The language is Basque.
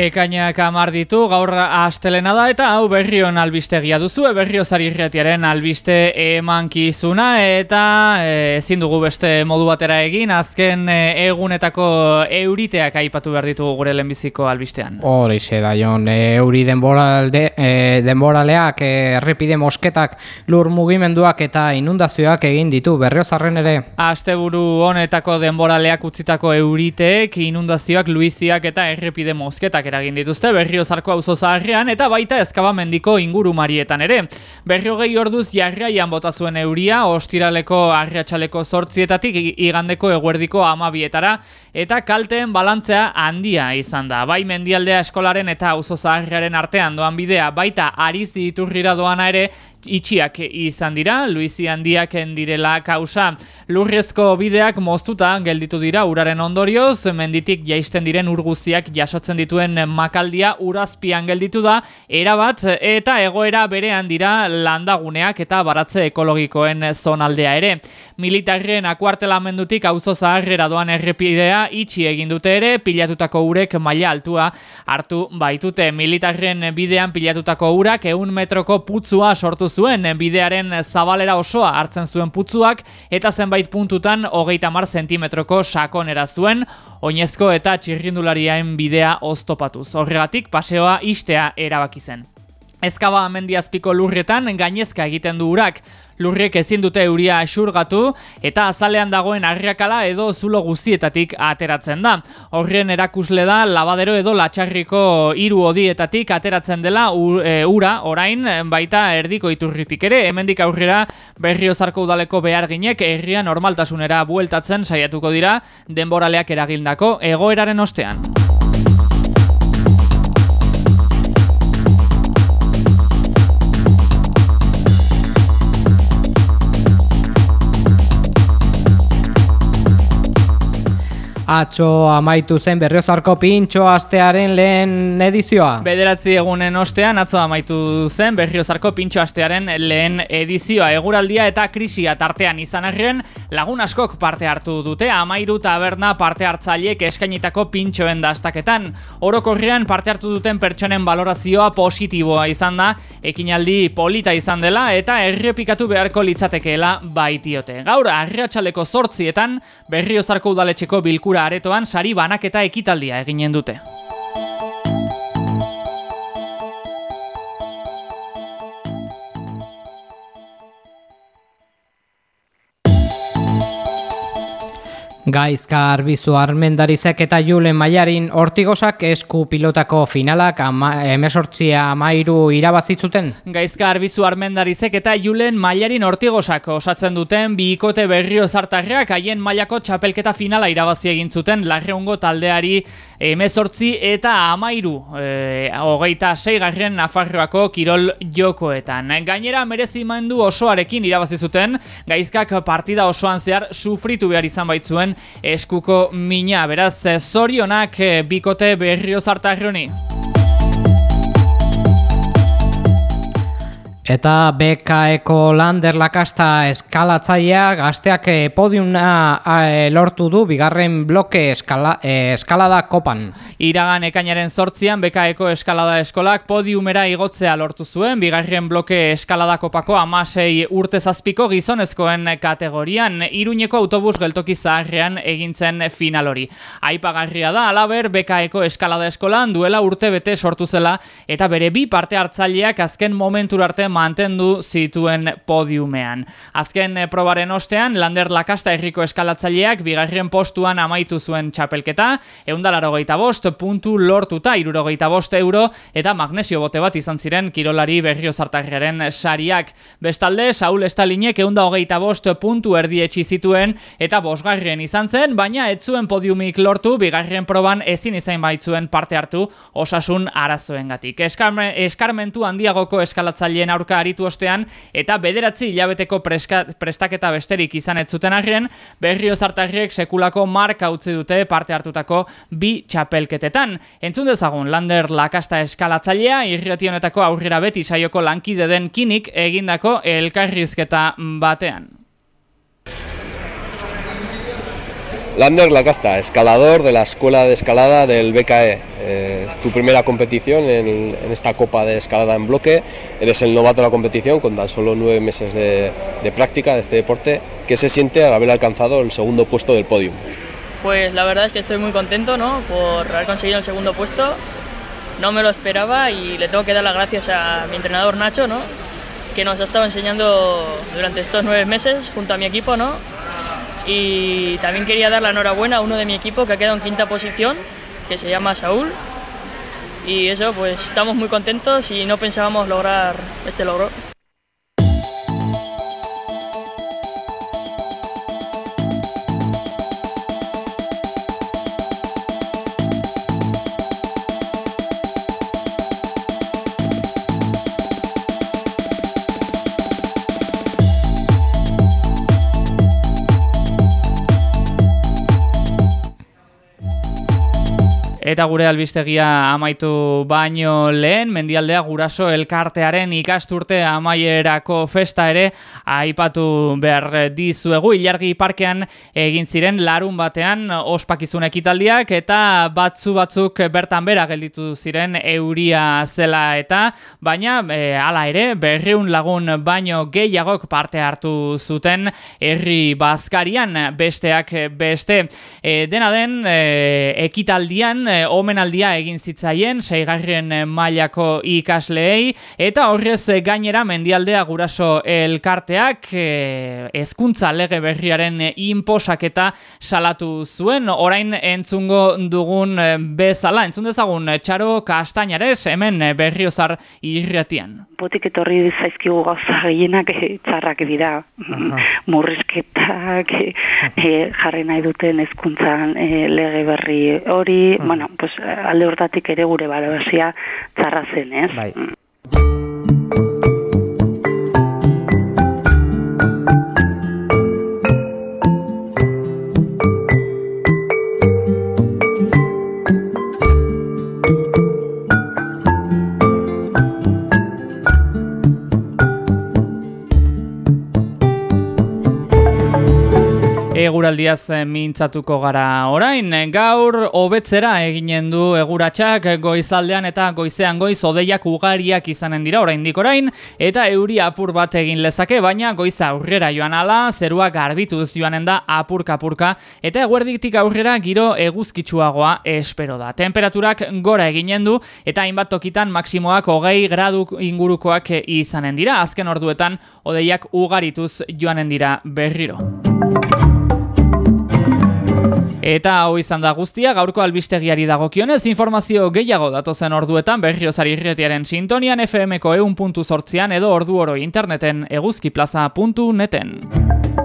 Ekainak amar ditu, gaur astelena da eta hau berrion albistegia duzu, e, berriozari irretiaren albiste emankizuna eta e, ezin dugu beste modu batera egin, azken e, egunetako euriteak aipatu behar ditugu gure lehenbiziko albistean. Horixe da, Jon, e, euri denboralde, e, denboraleak, errepide mosketak, lur mugimenduak eta inundazioak egin ditu berriozarren ere. Asteburu honetako denboraleak utzitako euriteek, inundazioak, luiziak eta errepide mosketak eragin dituzte berriozarko auzo zaharrean eta baita ezkabamendiko inguru marietan ere. Berrio gehi orduz jarraian bota zuen euria, ostiraleko arriatxaleko sortzietatik igandeko eguerdiko amabietara eta kalteen balantzea handia izan da. Bai mendialdea eskolaren eta auzo zaharrearen artean doan bidea, baita arizi iturrira doana ere, itxiak izan dira, Luizi handiak direla kausa. Lurrezko bideak moztuta gelditu dira uraren ondorioz, menditik jaisten diren urguziak jasotzen dituen makaldia urazpian gelditu da, erabat eta egoera berean dira landaguneak eta baratze ekologikoen zonaldea ere. Militarren akuartelamendutik auzo zaharrera doan errepidea itxi egin dute ere, pilatutako urek maila altua hartu baitute. Militarren bidean pilatutako urak eun metroko putzua sortu zuen bidearen zabalera osoa hartzen zuen putzuak eta zenbait puntutan hogeita mar zentimetroko sakonera zuen, oinezko eta txirrindulariaen bidea oztopatuz. Horregatik paseoa istea erabaki zen. Ezkaba amendiazpiko lurretan gainezka egiten du urak, lurrek ezin dute euria xurgatu eta azalean dagoen arriakala edo zulo guztietatik ateratzen da. Horren erakusle da labadero edo latxarriko hiru odietatik ateratzen dela e, ura orain baita erdiko iturritik ere. Hemendik aurrera berriozarko udaleko beharginek herria normaltasunera bueltatzen saiatuko dira denboraleak eragildako egoeraren ostean. Atxo amaitu zen berriozarko pintxo astearen lehen edizioa. Bederatzi egunen ostean atzo amaitu zen berriozarko pintxo astearen lehen edizioa. Eguraldia eta krisia tartean izan arren lagun askok parte hartu dute. Amairu taberna parte hartzaileek eskainitako pintxoen dastaketan. Orokorrean parte hartu duten pertsonen balorazioa positiboa izan da. Ekinaldi polita izan dela eta errepikatu beharko litzatekeela baitiote. Gaur, arriatxaleko zortzietan berriozarko udaletxeko bilkura aretoan sari banaketa ekitaldia eginen dute. Gaizka arbizu armendarizek eta Julen Maiarin hortigosak esku pilotako finalak emesortzia amairu irabazitzuten. Gaizka arbizu armendarizek eta Julen Maiarin hortigosak osatzen duten bikote berrio zartarreak haien mailako txapelketa finala irabazi egin zuten larreungo taldeari emezortzi eta amairu e, hogeita seigarren Nafarroako kirol jokoetan. Gainera merezimendu osoarekin irabazi zuten gaizkak partida osoan zehar sufritu behar izan baitzuen eskuko mina. Beraz, zorionak eh, bikote berrio Eta BKeko Lander Lakasta eskalatzaia gazteak eh, podiumna eh, lortu du bigarren bloke eskala, eh, eskalada kopan. Iragan ekainaren sortzian BKeko eskalada eskolak podiumera igotzea lortu zuen bigarren bloke eskalada kopako amasei urte zazpiko gizonezkoen kategorian iruñeko autobus geltoki zaharrean egintzen final hori. Aipagarria da alaber BKeko eskalada eskolan duela urte bete sortu zela eta bere bi parte hartzaileak azken momentur arte mantendu zituen podiumean. Azken eh, probaren ostean, Lander Lakasta herriko eskalatzaileak bigarren postuan amaitu zuen txapelketa, eundalaro geita bost, puntu lortuta iruro bost euro, eta magnesio bote bat izan ziren kirolari berrio zartarriaren sariak. Bestalde, Saul Estalinek eunda hogeita bost puntu erdietxi zituen, eta bosgarrien izan zen, baina ez zuen podiumik lortu, bigarren proban ezin izan baitzuen parte hartu osasun arazoengatik. Eskarmentu handiagoko eskalatzaileen aurka aritu ostean eta bederatzi hilabeteko prestaketa besterik izan ez zuten arren, berrio zartarriek sekulako marka utzi dute parte hartutako bi txapelketetan. Entzun dezagun, Lander Lakasta eskalatzailea, irrati honetako aurrera beti saioko lankide den kinik egindako elkarrizketa batean. Lander Lacasta, escalador de la Escuela de Escalada del BKE. Eh, es tu primera competición en, esta Copa de Escalada en bloque. Eres el novato de la competición con tan solo nueve meses de, práctica de este deporte. ¿Qué se siente al haber alcanzado el segundo puesto del podio? Pues la verdad es que estoy muy contento ¿no? por haber conseguido el segundo puesto. No me lo esperaba y le tengo que dar las gracias a mi entrenador Nacho, ¿no? que nos ha estado enseñando durante estos nueve meses junto a mi equipo. ¿no? Y también quería dar la enhorabuena a uno de mi equipo que ha quedado en quinta posición, que se llama Saúl. Y eso, pues estamos muy contentos y no pensábamos lograr este logro. Eta gure albistegia amaitu baino lehen, mendialdea guraso elkartearen ikasturte amaierako festa ere aipatu behar dizuegu. Ilargi parkean egin ziren larun batean ospakizun ekitaldiak eta batzu batzuk bertan bera gelditu ziren euria zela eta baina e, hala ere berriun lagun baino gehiagok parte hartu zuten herri bazkarian besteak beste. E, dena den e, ekitaldian omenaldia egin zitzaien seigarren mailako ikasleei. Eta horrez gainera mendialdea guraso elkarteak e, hezkuntza lege berriaren inposaketa salatu zuen. Orain entzungo dugun e, bezala entzun dezagun txaro kastainares hemen berriozar irratian. Botik etorri zaizkigu gauza gehienak e, txarrak dira. Murrizketak e, jarri nahi duten hezkuntzan lege berri hori, bueno, pues, alde hortatik ere gure balorazia txarra zen, ez? Bai. Eguraldiaz eh, mintzatuko gara orain. Gaur hobetzera eginen du eguratsak goizaldean eta goizean goiz odeiak ugariak izanen dira oraindik orain eta euri apur bat egin lezake baina goiza aurrera joan ala zerua garbituz joanen da apurka apurka eta eguerditik aurrera giro eguzkitsuagoa espero da. Temperaturak gora eginen du eta hainbat tokitan maksimoak hogei gradu ingurukoak izanen dira. Azken orduetan odeiak ugarituz joanen dira berriro. Eta hau izan da guztia, gaurko albistegiari dagokionez informazio gehiago datozen orduetan berriozari irretiaren sintonian FMko eun puntu edo ordu oro interneten eguzkiplaza.neten.